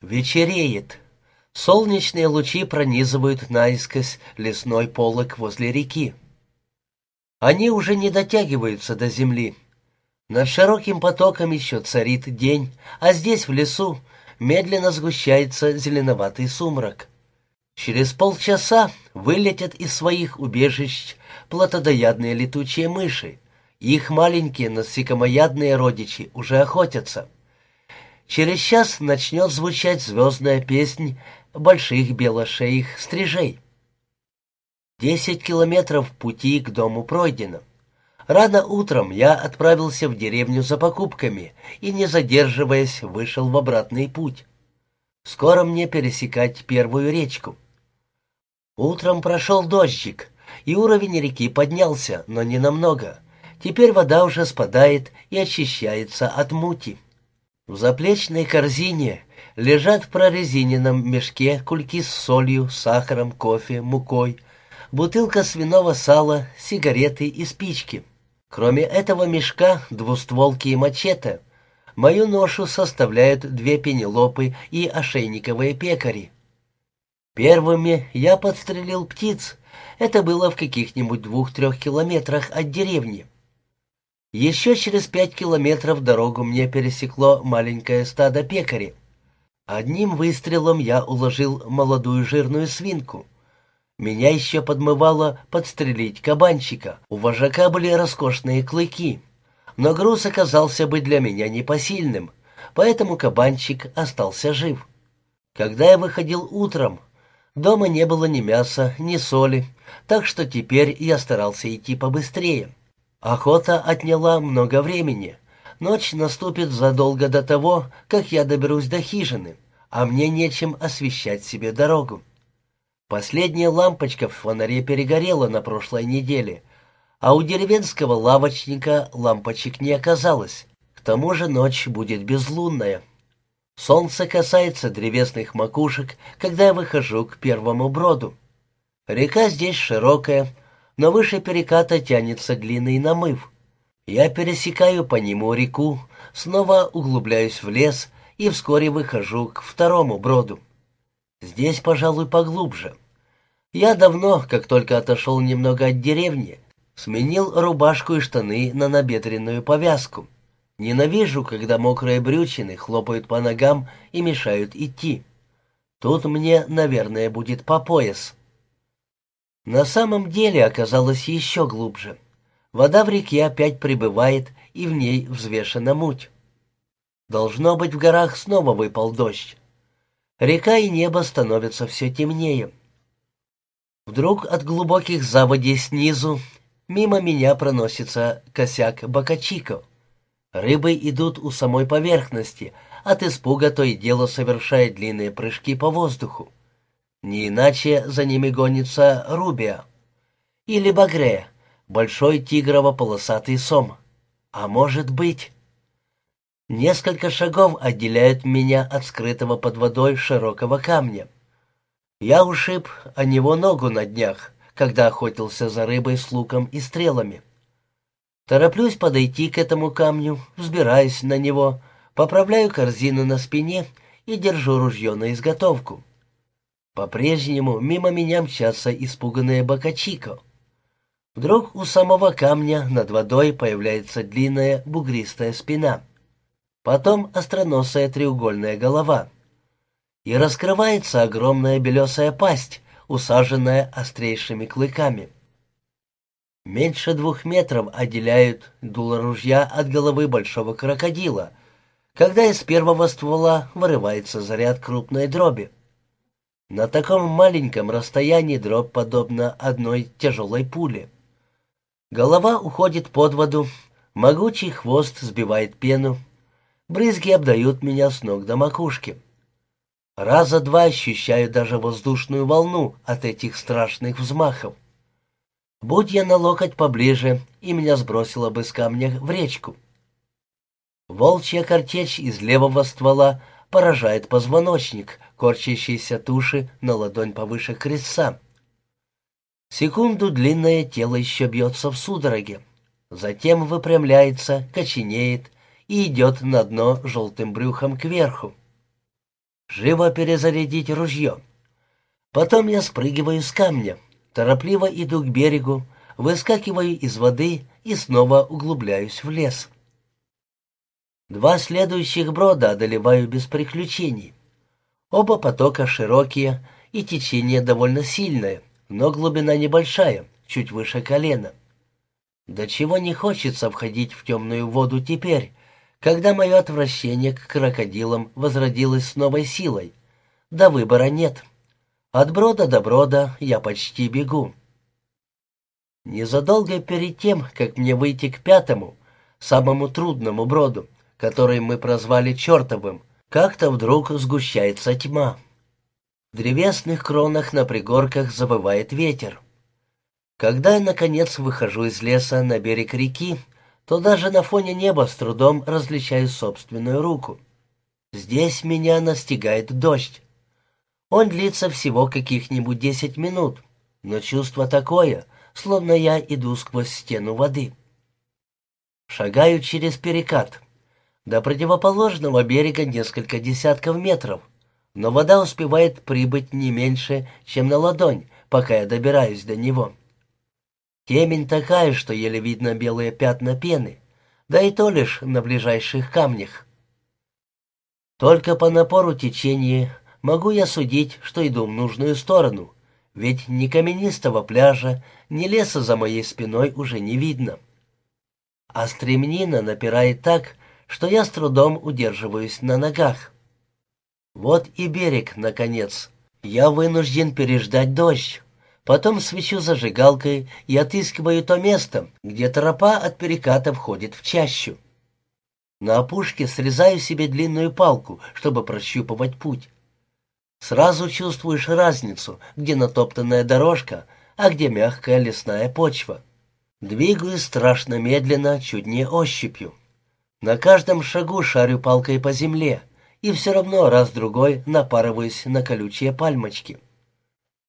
Вечереет. Солнечные лучи пронизывают наискось лесной полог возле реки. Они уже не дотягиваются до земли. Над широким потоком еще царит день, а здесь, в лесу, медленно сгущается зеленоватый сумрак. Через полчаса вылетят из своих убежищ плотодоядные летучие мыши. Их маленькие насекомоядные родичи уже охотятся. Через час начнет звучать звездная песнь больших белошеих стрижей. Десять километров пути к дому пройдено. Рано утром я отправился в деревню за покупками и, не задерживаясь, вышел в обратный путь. Скоро мне пересекать первую речку. Утром прошел дождик, и уровень реки поднялся, но не намного. Теперь вода уже спадает и очищается от мути. В заплечной корзине лежат в прорезиненном мешке кульки с солью, сахаром, кофе, мукой, бутылка свиного сала, сигареты и спички. Кроме этого мешка, двустволки и мачете, мою ношу составляют две пенелопы и ошейниковые пекари. Первыми я подстрелил птиц. Это было в каких-нибудь двух-трех километрах от деревни. Еще через пять километров дорогу мне пересекло маленькое стадо пекари. Одним выстрелом я уложил молодую жирную свинку. Меня еще подмывало подстрелить кабанчика. У вожака были роскошные клыки. Но груз оказался бы для меня непосильным, поэтому кабанчик остался жив. Когда я выходил утром, дома не было ни мяса, ни соли, так что теперь я старался идти побыстрее. Охота отняла много времени. Ночь наступит задолго до того, как я доберусь до хижины, а мне нечем освещать себе дорогу. Последняя лампочка в фонаре перегорела на прошлой неделе, а у деревенского лавочника лампочек не оказалось. К тому же ночь будет безлунная. Солнце касается древесных макушек, когда я выхожу к первому броду. Река здесь широкая, но выше переката тянется длинный намыв. Я пересекаю по нему реку, снова углубляюсь в лес и вскоре выхожу к второму броду. Здесь, пожалуй, поглубже. Я давно, как только отошел немного от деревни, сменил рубашку и штаны на набедренную повязку. Ненавижу, когда мокрые брючины хлопают по ногам и мешают идти. Тут мне, наверное, будет по пояс. На самом деле оказалось еще глубже. Вода в реке опять прибывает, и в ней взвешена муть. Должно быть, в горах снова выпал дождь. Река и небо становятся все темнее. Вдруг от глубоких заводей снизу мимо меня проносится косяк бакачико. Рыбы идут у самой поверхности, от испуга то и дело совершая длинные прыжки по воздуху. Не иначе за ними гонится Рубия. Или Багре, большой тигрово-полосатый сом. А может быть... Несколько шагов отделяют меня от скрытого под водой широкого камня. Я ушиб о него ногу на днях, когда охотился за рыбой с луком и стрелами. Тороплюсь подойти к этому камню, взбираюсь на него, поправляю корзину на спине и держу ружье на изготовку. По-прежнему мимо меня мчатся испуганные бокачико. Вдруг у самого камня над водой появляется длинная бугристая спина. Потом остроносая треугольная голова. И раскрывается огромная белесая пасть, усаженная острейшими клыками. Меньше двух метров отделяют дуло ружья от головы большого крокодила, когда из первого ствола вырывается заряд крупной дроби. На таком маленьком расстоянии дробь подобна одной тяжелой пуле. Голова уходит под воду, могучий хвост сбивает пену, брызги обдают меня с ног до макушки. Раза два ощущаю даже воздушную волну от этих страшных взмахов. Будь я на локоть поближе, и меня сбросило бы с камня в речку. Волчья картечь из левого ствола поражает позвоночник, корчащейся туши на ладонь повыше крестца. Секунду длинное тело еще бьется в судороге. Затем выпрямляется, коченеет и идет на дно желтым брюхом кверху. Живо перезарядить ружье. Потом я спрыгиваю с камня, торопливо иду к берегу, выскакиваю из воды и снова углубляюсь в лес. Два следующих брода одолеваю без приключений. Оба потока широкие, и течение довольно сильное, но глубина небольшая, чуть выше колена. До чего не хочется входить в темную воду теперь, когда мое отвращение к крокодилам возродилось с новой силой. Да выбора нет. От брода до брода я почти бегу. Незадолго перед тем, как мне выйти к пятому, самому трудному броду, который мы прозвали чертовым, как-то вдруг сгущается тьма. В древесных кронах на пригорках забывает ветер. Когда я, наконец, выхожу из леса на берег реки, то даже на фоне неба с трудом различаю собственную руку. Здесь меня настигает дождь. Он длится всего каких-нибудь десять минут, но чувство такое, словно я иду сквозь стену воды. Шагаю через перекат. До противоположного берега несколько десятков метров, но вода успевает прибыть не меньше, чем на ладонь, пока я добираюсь до него. Темень такая, что еле видно белые пятна пены, да и то лишь на ближайших камнях. Только по напору течения могу я судить, что иду в нужную сторону, ведь ни каменистого пляжа, ни леса за моей спиной уже не видно. А стремнина напирает так, что я с трудом удерживаюсь на ногах. Вот и берег, наконец. Я вынужден переждать дождь. Потом свечу зажигалкой и отыскиваю то место, где тропа от переката входит в чащу. На опушке срезаю себе длинную палку, чтобы прощупывать путь. Сразу чувствуешь разницу, где натоптанная дорожка, а где мягкая лесная почва. Двигаюсь страшно медленно, чуть не ощупью. На каждом шагу шарю палкой по земле, и все равно раз-другой напарываюсь на колючие пальмочки.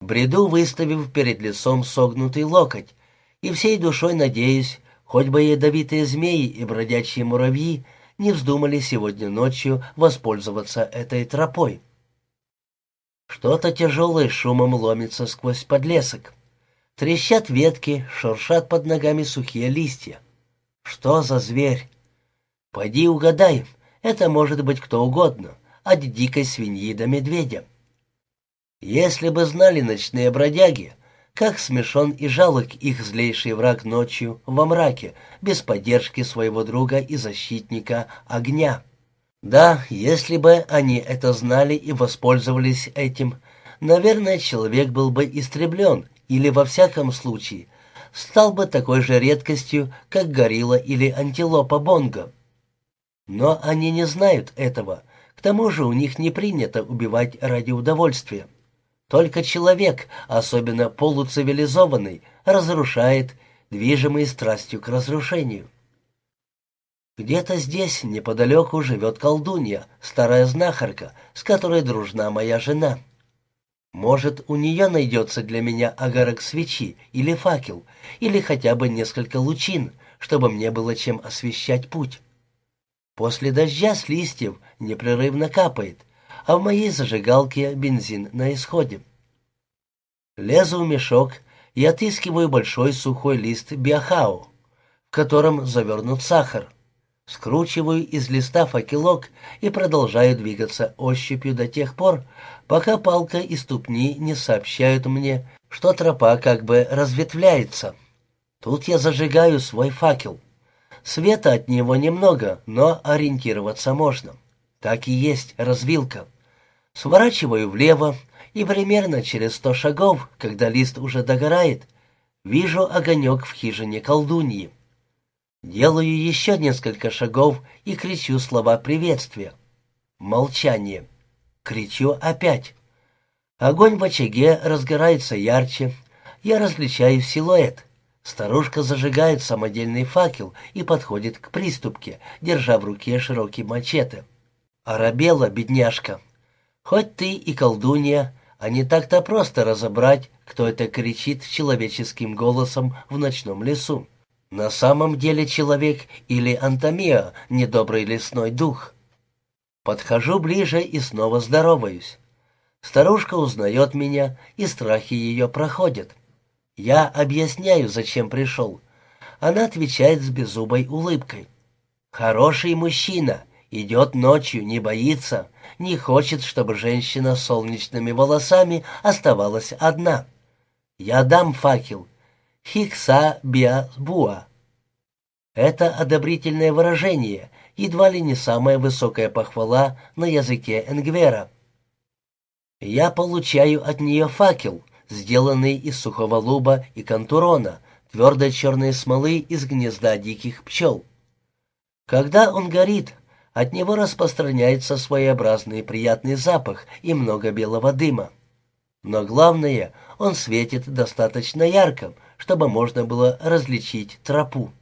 Бреду, выставив перед лицом согнутый локоть, и всей душой надеюсь, хоть бы ядовитые змеи и бродячие муравьи не вздумали сегодня ночью воспользоваться этой тропой. Что-то тяжелое шумом ломится сквозь подлесок. Трещат ветки, шуршат под ногами сухие листья. Что за зверь? Пойди угадай, это может быть кто угодно, от дикой свиньи до медведя. Если бы знали ночные бродяги, как смешон и жалок их злейший враг ночью во мраке, без поддержки своего друга и защитника огня. Да, если бы они это знали и воспользовались этим, наверное, человек был бы истреблен, или, во всяком случае, стал бы такой же редкостью, как горилла или антилопа Бонго. Но они не знают этого, к тому же у них не принято убивать ради удовольствия. Только человек, особенно полуцивилизованный, разрушает, движимый страстью к разрушению. Где-то здесь, неподалеку, живет колдунья, старая знахарка, с которой дружна моя жена. Может, у нее найдется для меня огарок свечи или факел, или хотя бы несколько лучин, чтобы мне было чем освещать путь. После дождя с листьев непрерывно капает — а в моей зажигалке бензин на исходе. Лезу в мешок и отыскиваю большой сухой лист биохау, в котором завернут сахар. Скручиваю из листа факелок и продолжаю двигаться ощупью до тех пор, пока палка и ступни не сообщают мне, что тропа как бы разветвляется. Тут я зажигаю свой факел. Света от него немного, но ориентироваться можно. Так и есть развилка. Сворачиваю влево, и примерно через сто шагов, когда лист уже догорает, вижу огонек в хижине колдуньи. Делаю еще несколько шагов и кричу слова приветствия. Молчание. Кричу опять. Огонь в очаге разгорается ярче. Я различаю силуэт. Старушка зажигает самодельный факел и подходит к приступке, держа в руке широкий мачете. Арабела, бедняжка, Хоть ты и колдунья, а не так-то просто разобрать, кто это кричит человеческим голосом в ночном лесу. На самом деле человек или антомия, недобрый лесной дух. Подхожу ближе и снова здороваюсь. Старушка узнает меня, и страхи ее проходят. Я объясняю, зачем пришел. Она отвечает с беззубой улыбкой. «Хороший мужчина, идет ночью, не боится, не хочет, чтобы женщина с солнечными волосами оставалась одна. Я дам факел. Хикса биа буа». Это одобрительное выражение, едва ли не самая высокая похвала на языке Энгвера. Я получаю от нее факел, сделанный из сухого луба и кантурона, твердой черной смолы из гнезда диких пчел. Когда он горит, от него распространяется своеобразный приятный запах и много белого дыма. Но главное, он светит достаточно ярко, чтобы можно было различить тропу.